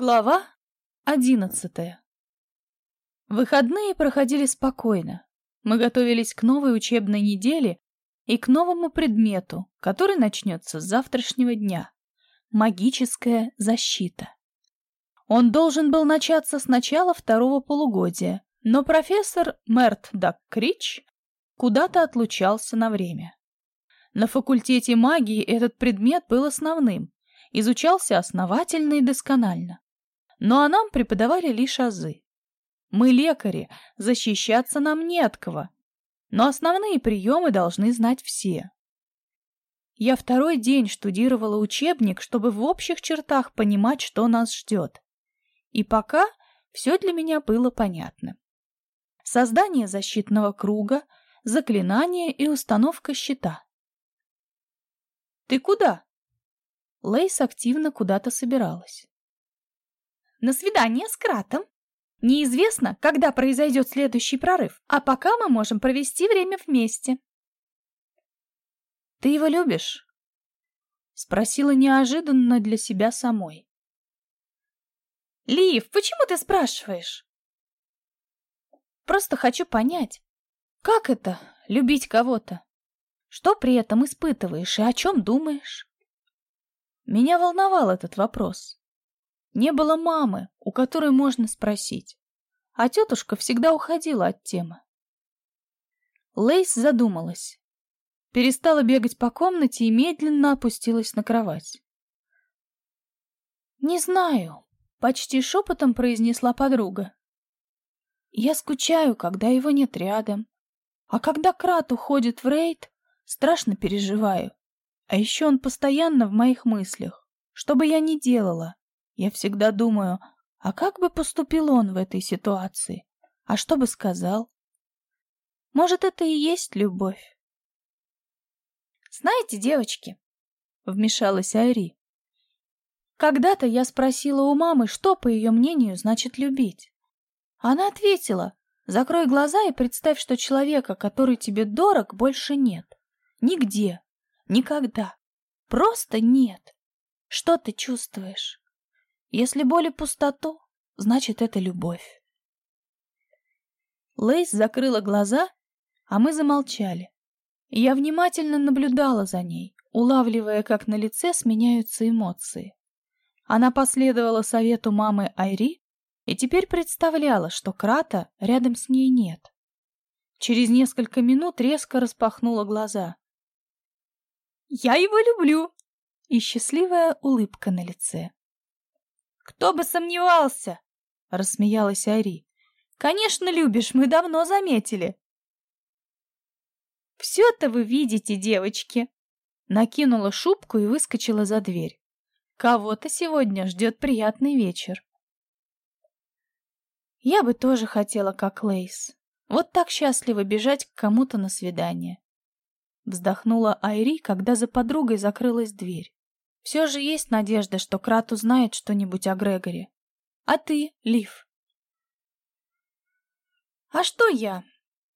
Глава одиннадцатая Выходные проходили спокойно. Мы готовились к новой учебной неделе и к новому предмету, который начнется с завтрашнего дня — магическая защита. Он должен был начаться с начала второго полугодия, но профессор Мерт Даккрич куда-то отлучался на время. На факультете магии этот предмет был основным, изучался основательно и досконально. Ну а нам преподавали лишь азы. Мы лекари, защищаться нам не от кого, но основные приемы должны знать все. Я второй день штудировала учебник, чтобы в общих чертах понимать, что нас ждет. И пока все для меня было понятно. Создание защитного круга, заклинание и установка щита. «Ты куда?» Лейс активно куда-то собиралась. «На свидание с Кратом. Неизвестно, когда произойдет следующий прорыв, а пока мы можем провести время вместе». «Ты его любишь?» Спросила неожиданно для себя самой. «Лив, почему ты спрашиваешь?» «Просто хочу понять, как это — любить кого-то? Что при этом испытываешь и о чем думаешь?» Меня волновал этот вопрос. Не было мамы, у которой можно спросить, а тетушка всегда уходила от темы. Лейс задумалась, перестала бегать по комнате и медленно опустилась на кровать. «Не знаю», — почти шепотом произнесла подруга. «Я скучаю, когда его нет рядом, а когда Крат уходит в рейд, страшно переживаю. А еще он постоянно в моих мыслях. Что бы я ни делала, я всегда думаю, а как бы поступил он в этой ситуации? А что бы сказал? Может, это и есть любовь? Знаете, девочки, вмешалась Айри. Когда-то я спросила у мамы, что, по ее мнению, значит любить. Она ответила, закрой глаза и представь, что человека, который тебе дорог, больше нет. Нигде, Никогда. Просто нет. Что ты чувствуешь? Если боль и пустоту, значит, это любовь. Лейс закрыла глаза, а мы замолчали. Я внимательно наблюдала за ней, улавливая, как на лице сменяются эмоции. Она последовала совету мамы Айри и теперь представляла, что Крата рядом с ней нет. Через несколько минут резко распахнула глаза. Я его люблю!» И счастливая улыбка на лице. «Кто бы сомневался!» — рассмеялась Ари. «Конечно любишь, мы давно заметили!» «Все-то вы видите, девочки!» Накинула шубку и выскочила за дверь. «Кого-то сегодня ждет приятный вечер!» Я бы тоже хотела, как Лейс. Вот так счастливо бежать к кому-то на свидание. Вздохнула Айри, когда за подругой закрылась дверь. Все же есть надежда, что Крат узнает что-нибудь о Грегоре. А ты, Лив? А что я?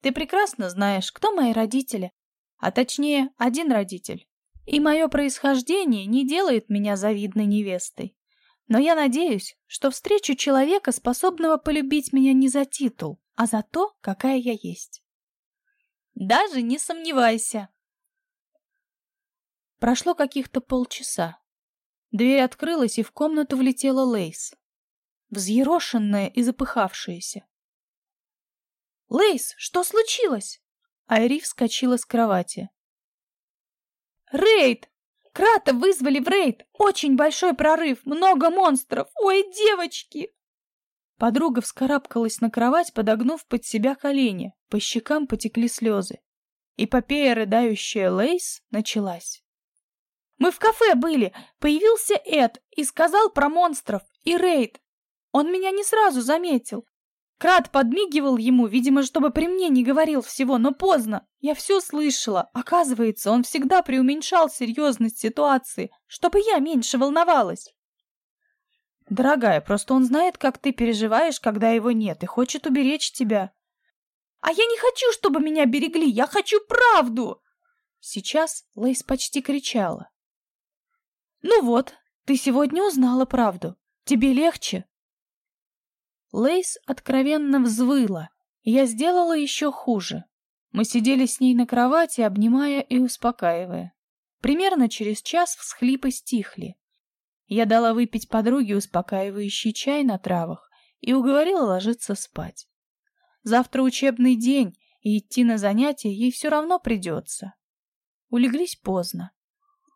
Ты прекрасно знаешь, кто мои родители. А точнее, один родитель. И мое происхождение не делает меня завидной невестой. Но я надеюсь, что встречу человека, способного полюбить меня не за титул, а за то, какая я есть. Даже не сомневайся, Прошло каких-то полчаса. Дверь открылась, и в комнату влетела Лейс. Взъерошенная и запыхавшаяся. «Лейс, что случилось?» Айри вскочила с кровати. «Рейд! Крата вызвали в рейд! Очень большой прорыв! Много монстров! Ой, девочки!» Подруга вскарабкалась на кровать, подогнув под себя колени. По щекам потекли слезы. Эпопея рыдающая Лейс началась. Мы в кафе были. Появился Эд и сказал про монстров и рейд. Он меня не сразу заметил. Крат подмигивал ему, видимо, чтобы при мне не говорил всего, но поздно. Я все слышала. Оказывается, он всегда преуменьшал серьезность ситуации, чтобы я меньше волновалась. Дорогая, просто он знает, как ты переживаешь, когда его нет, и хочет уберечь тебя. А я не хочу, чтобы меня берегли, я хочу правду. Сейчас Лейс почти кричала. «Ну вот, ты сегодня узнала правду. Тебе легче?» Лейс откровенно взвыла. Я сделала еще хуже. Мы сидели с ней на кровати, обнимая и успокаивая. Примерно через час всхлипы стихли. Я дала выпить подруге успокаивающий чай на травах и уговорила ложиться спать. Завтра учебный день, и идти на занятия ей все равно придется. Улеглись поздно.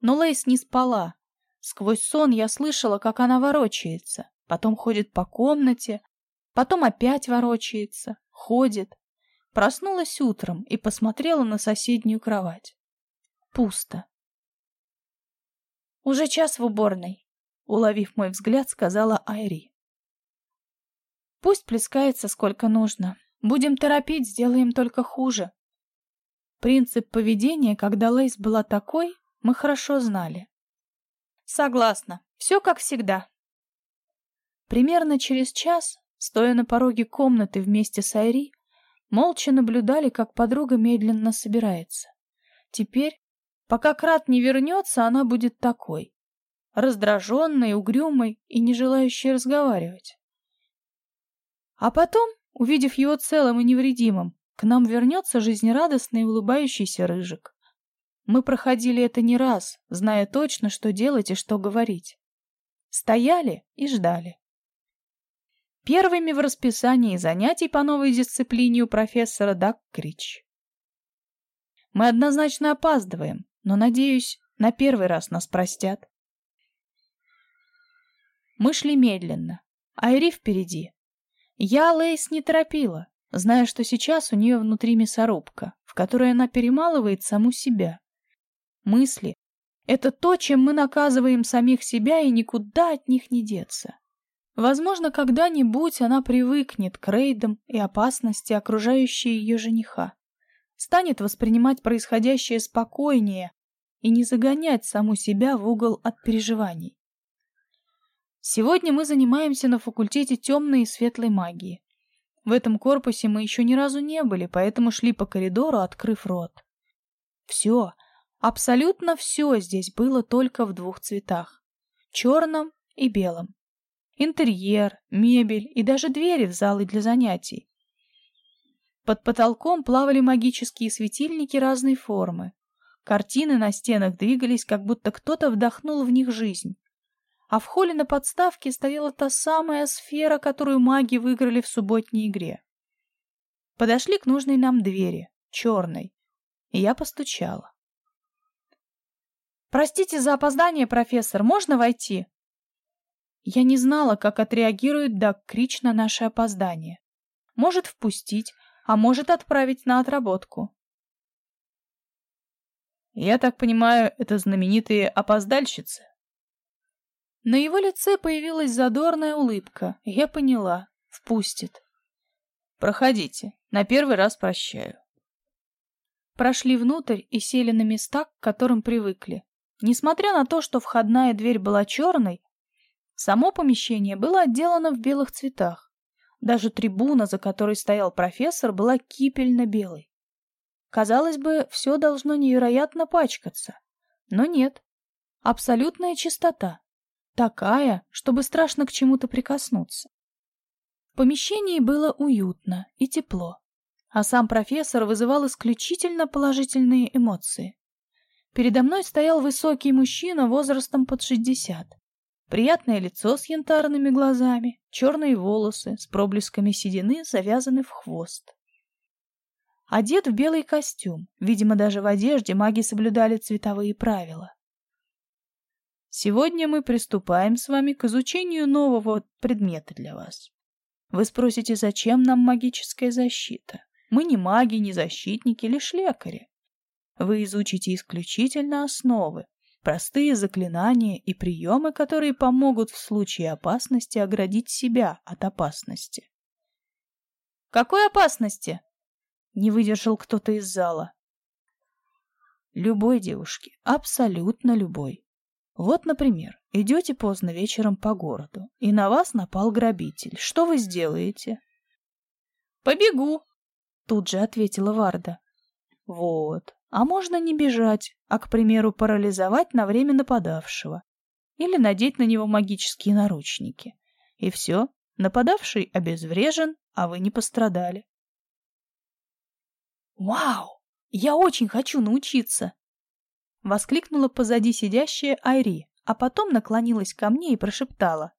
Но Лейс не спала. Сквозь сон я слышала, как она ворочается, потом ходит по комнате, потом опять ворочается, ходит. Проснулась утром и посмотрела на соседнюю кровать. Пусто. «Уже час в уборной», — уловив мой взгляд, сказала Айри. «Пусть плескается сколько нужно. Будем торопить, сделаем только хуже». Принцип поведения, когда Лейс была такой, мы хорошо знали. «Согласна. Все как всегда». Примерно через час Стоя на пороге комнаты вместе с Айри, молча наблюдали, как подруга медленно собирается. Теперь, пока Крат не вернется, она будет такой. Раздраженной, угрюмой и не желающей разговаривать. А потом, увидев его целым и невредимым, к нам вернется жизнерадостный и улыбающийся Рыжик. Мы проходили это не раз, зная точно, что делать и что говорить. Стояли и ждали. Первыми в расписании занятий по новой дисциплине у профессора Даккрич. Мы однозначно опаздываем, но, надеюсь, на первый раз нас простят. Мы шли медленно, Айри впереди. Я Лейс не торопила, зная, что сейчас у нее внутри мясорубка, в которой она перемалывает саму себя. Мысли — это то, чем мы наказываем самих себя, и никуда от них не деться. Возможно, когда-нибудь она привыкнет к рейдам и опасности, окружающей ее жениха. Станет воспринимать происходящее спокойнее и не загонять саму себя в угол от переживаний. Сегодня мы занимаемся на факультете темной и светлой магии. В этом корпусе мы еще ни разу не были, поэтому шли по коридору, открыв рот. Все, абсолютно все здесь было только в двух цветах — черном и белом интерьер, мебель и даже двери в залы для занятий. Под потолком плавали магические светильники разной формы. Картины на стенах двигались, как будто кто-то вдохнул в них жизнь. А в холле на подставке стояла та самая сфера, которую маги выиграли в субботней игре. Подошли к нужной нам двери, черной, и я постучала. «Простите за опоздание, профессор, можно войти?» Я не знала, как отреагирует Даг Крич на наше опоздание. Может впустить, а может отправить на отработку. Я так понимаю, это знаменитые опоздальщицы. На его лице появилась задорная улыбка. Я поняла. Впустит. Проходите. На первый раз прощаю. Прошли внутрь и сели на места, к которым привыкли. Несмотря на то, что входная дверь была черной, Само помещение было отделано в белых цветах. Даже трибуна, за которой стоял профессор, была кипельно-белой. Казалось бы, все должно невероятно пачкаться. Но нет. Абсолютная чистота. Такая, чтобы страшно к чему-то прикоснуться. В помещении было уютно и тепло, а сам профессор вызывал исключительно положительные эмоции. Передо мной стоял высокий мужчина возрастом под шестьдесят. Приятное лицо с янтарными глазами, черные волосы с проблесками седины завязаны в хвост. Одет в белый костюм, видимо, даже в одежде маги соблюдали цветовые правила. Сегодня мы приступаем с вами к изучению нового предмета для вас. Вы спросите, зачем нам магическая защита? Мы не маги, не защитники, лишь лекари. Вы изучите исключительно основы, Простые заклинания и приемы, которые помогут в случае опасности оградить себя от опасности. «Какой опасности?» — не выдержал кто-то из зала. Любой девушке, абсолютно любой. Вот, например, идете поздно вечером по городу, и на вас напал грабитель. Что вы сделаете? «Побегу», — тут же ответила Варда. «Вот, а можно не бежать, а, к примеру, парализовать на время нападавшего. или надеть на него магические наручники. И все, нападавший обезврежен, а вы не пострадали. «Вау! Я очень хочу научиться!» Воскликнула позади сидящая Айри, а потом наклонилась ко мне и прошептала.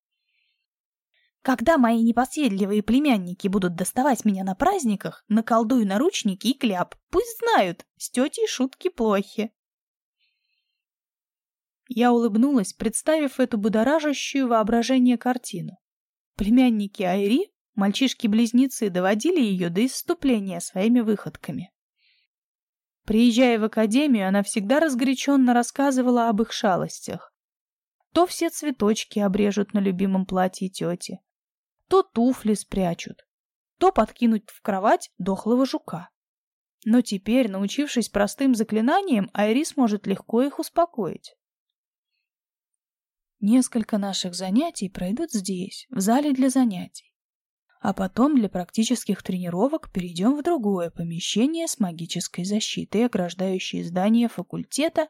Когда мои непоседливые племянники будут доставать меня на праздниках, наколдую наручники и кляп. Пусть знают, с тетей шутки плохи. Я улыбнулась, представив эту будоражащую воображение картину. Племянники Айри, мальчишки-близнецы, доводили ее до исступления своими выходками. Приезжая в академию, она всегда разгоряченно рассказывала об их шалостях. То все цветочки обрежут на любимом платье тети, то туфли спрячут, то подкинуть в кровать дохлого жука. Но теперь, научившись простым заклинаниям, Айрис может легко их успокоить. Несколько наших занятий пройдут здесь, в зале для занятий. А потом для практических тренировок перейдем в другое помещение с магической защитой, ограждающей здание факультета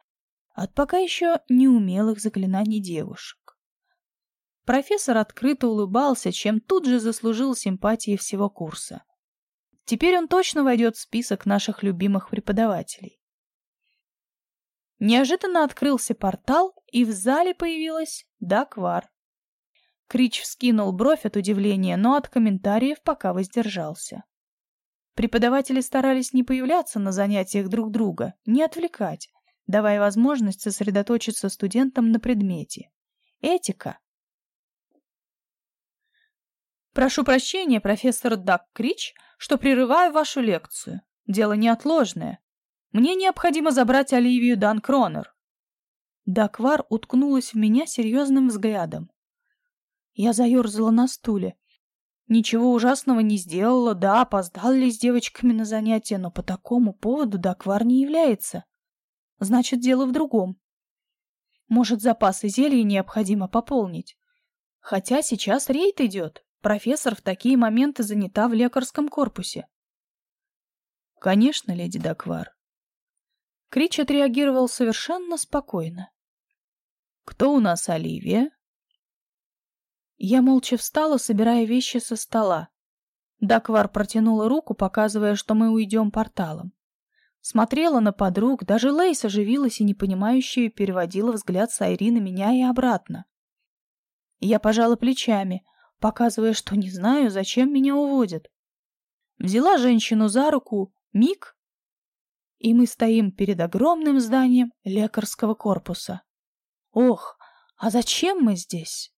от пока еще неумелых заклинаний девушек. Профессор открыто улыбался, чем тут же заслужил симпатии всего курса. Теперь он точно войдет в список наших любимых преподавателей. Неожиданно открылся портал, и в зале появилась Даквар. Крич вскинул бровь от удивления, но от комментариев пока воздержался. Преподаватели старались не появляться на занятиях друг друга, не отвлекать, давая возможность сосредоточиться студентам на предмете. Этика Прошу прощения, профессор Дак Крич, что прерываю вашу лекцию. Дело неотложное. Мне необходимо забрать Оливию Дан Кронер. Даквар уткнулась в меня серьезным взглядом. Я заерзала на стуле. Ничего ужасного не сделала, да, опоздала ли с девочками на занятия, но по такому поводу Даквар не является. Значит, дело в другом. Может, запасы зелья необходимо пополнить. Хотя сейчас рейд идет, Профессор в такие моменты занята в лекарском корпусе. Конечно, леди Даквар. Крич отреагировал совершенно спокойно. Кто у нас Оливия? Я молча встала, собирая вещи со стола. Даквар протянула руку, показывая, что мы уйдем порталом. Смотрела на подруг, даже Лейс оживилась и непонимающе переводила взгляд с Айри на меня и обратно. Я пожала плечами, показывая, что не знаю, зачем меня уводят. Взяла женщину за руку, миг, и мы стоим перед огромным зданием лекарского корпуса. Ох, а зачем мы здесь?